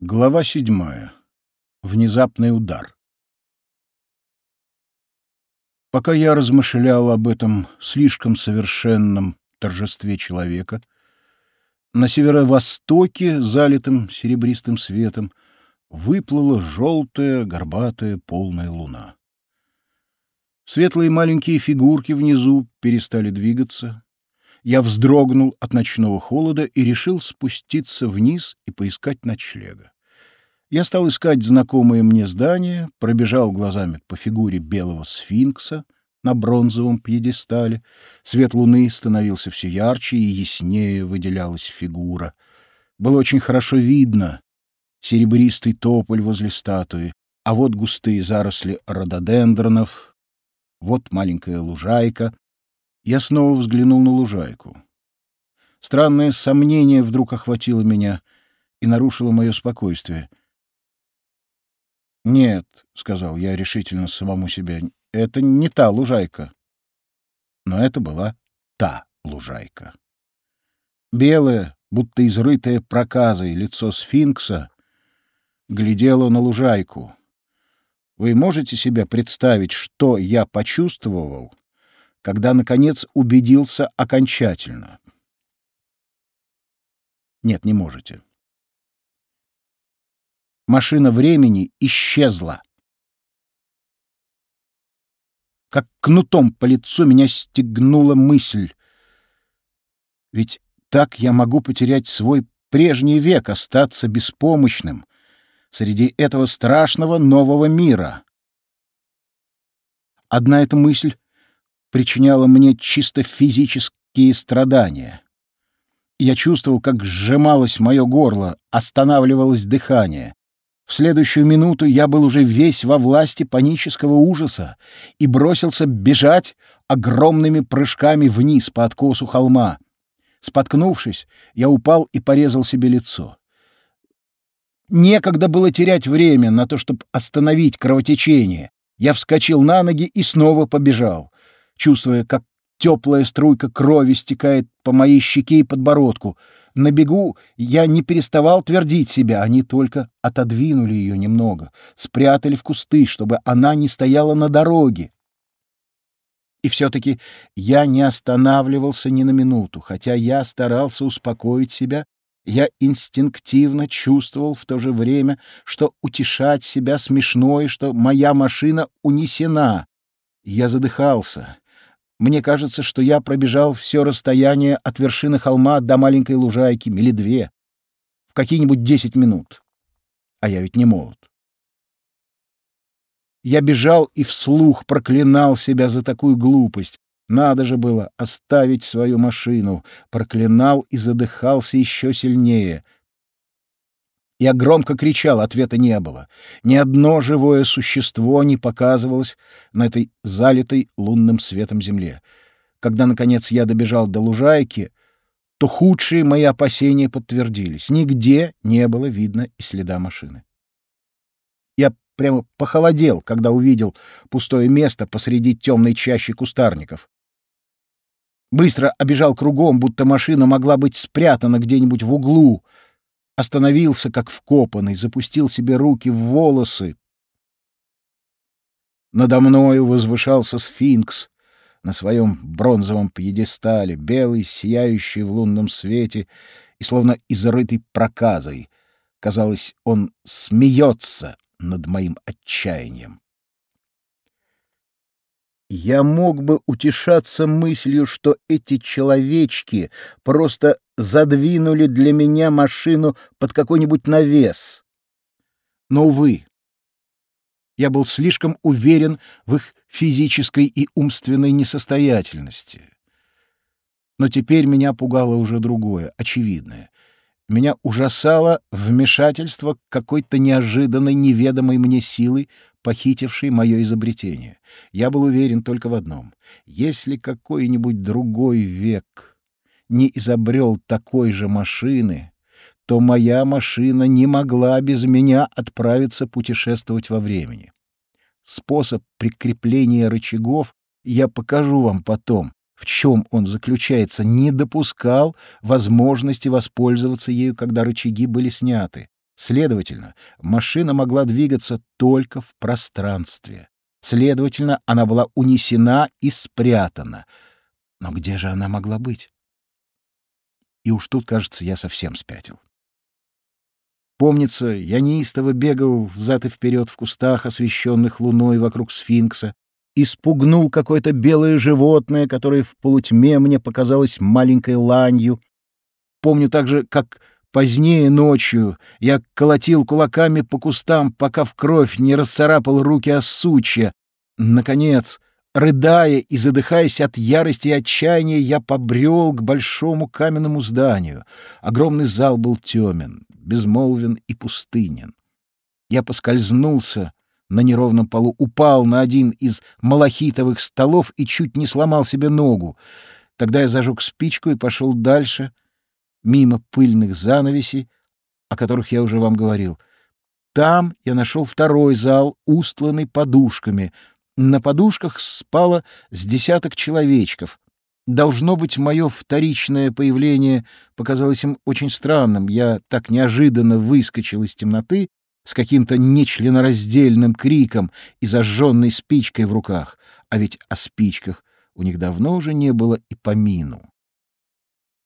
Глава седьмая. Внезапный удар. Пока я размышлял об этом слишком совершенном торжестве человека, на северо-востоке, залитым серебристым светом, выплыла желтая, горбатая, полная луна. Светлые маленькие фигурки внизу перестали двигаться, я вздрогнул от ночного холода и решил спуститься вниз и поискать ночлега. Я стал искать знакомые мне здания, пробежал глазами по фигуре белого сфинкса на бронзовом пьедестале. Свет луны становился все ярче и яснее выделялась фигура. Было очень хорошо видно серебристый тополь возле статуи, а вот густые заросли рододендронов, вот маленькая лужайка, я снова взглянул на лужайку. Странное сомнение вдруг охватило меня и нарушило мое спокойствие. «Нет», — сказал я решительно самому себе, — «это не та лужайка». Но это была та лужайка. Белое, будто изрытое проказой, лицо сфинкса глядело на лужайку. Вы можете себе представить, что я почувствовал, когда, наконец, убедился окончательно. Нет, не можете. Машина времени исчезла. Как кнутом по лицу меня стегнула мысль. Ведь так я могу потерять свой прежний век, остаться беспомощным среди этого страшного нового мира. Одна эта мысль причиняла мне чисто физические страдания. Я чувствовал, как сжималось мое горло, останавливалось дыхание. В следующую минуту я был уже весь во власти панического ужаса и бросился бежать огромными прыжками вниз по откосу холма. Споткнувшись, я упал и порезал себе лицо. Некогда было терять время на то, чтобы остановить кровотечение. Я вскочил на ноги и снова побежал чувствуя, как теплая струйка крови стекает по моей щеке и подбородку. На бегу я не переставал твердить себя, они только отодвинули ее немного, спрятали в кусты, чтобы она не стояла на дороге. И все-таки я не останавливался ни на минуту, хотя я старался успокоить себя, я инстинктивно чувствовал в то же время, что утешать себя смешно и что моя машина унесена. Я задыхался, мне кажется, что я пробежал все расстояние от вершины холма до маленькой лужайки, мили две, в какие-нибудь десять минут. А я ведь не молод. Я бежал и вслух проклинал себя за такую глупость. Надо же было оставить свою машину. Проклинал и задыхался еще сильнее — я громко кричал, ответа не было. Ни одно живое существо не показывалось на этой залитой лунным светом земле. Когда, наконец, я добежал до лужайки, то худшие мои опасения подтвердились. Нигде не было видно и следа машины. Я прямо похолодел, когда увидел пустое место посреди темной чащи кустарников. Быстро обежал кругом, будто машина могла быть спрятана где-нибудь в углу — остановился как вкопанный, запустил себе руки в волосы. Надо мною возвышался сфинкс на своем бронзовом пьедестале, белый, сияющий в лунном свете и словно изрытый проказой. Казалось, он смеется над моим отчаянием. Я мог бы утешаться мыслью, что эти человечки просто задвинули для меня машину под какой-нибудь навес. Но, увы, я был слишком уверен в их физической и умственной несостоятельности. Но теперь меня пугало уже другое, очевидное. Меня ужасало вмешательство какой-то неожиданной, неведомой мне силы, похитившей мое изобретение. Я был уверен только в одном. Если какой-нибудь другой век не изобрел такой же машины, то моя машина не могла без меня отправиться путешествовать во времени. Способ прикрепления рычагов я покажу вам потом, в чем он заключается, не допускал возможности воспользоваться ею, когда рычаги были сняты. Следовательно, машина могла двигаться только в пространстве. Следовательно, она была унесена и спрятана. Но где же она могла быть? И уж тут, кажется, я совсем спятил. Помнится, я неистово бегал взад и вперед в кустах, освещенных луной вокруг сфинкса, и спугнул какое-то белое животное, которое в полутьме мне показалось маленькой ланью. Помню также, как Позднее ночью я колотил кулаками по кустам, пока в кровь не расцарапал руки о сучья. Наконец, рыдая и задыхаясь от ярости и отчаяния, я побрел к большому каменному зданию. Огромный зал был темен, безмолвен и пустынен. Я поскользнулся на неровном полу, упал на один из малахитовых столов и чуть не сломал себе ногу. Тогда я зажег спичку и пошел дальше — мимо пыльных занавесей, о которых я уже вам говорил. Там я нашел второй зал, устланный подушками. На подушках спало с десяток человечков. Должно быть, мое вторичное появление показалось им очень странным. Я так неожиданно выскочил из темноты с каким-то нечленораздельным криком и зажженной спичкой в руках. А ведь о спичках у них давно уже не было и помину.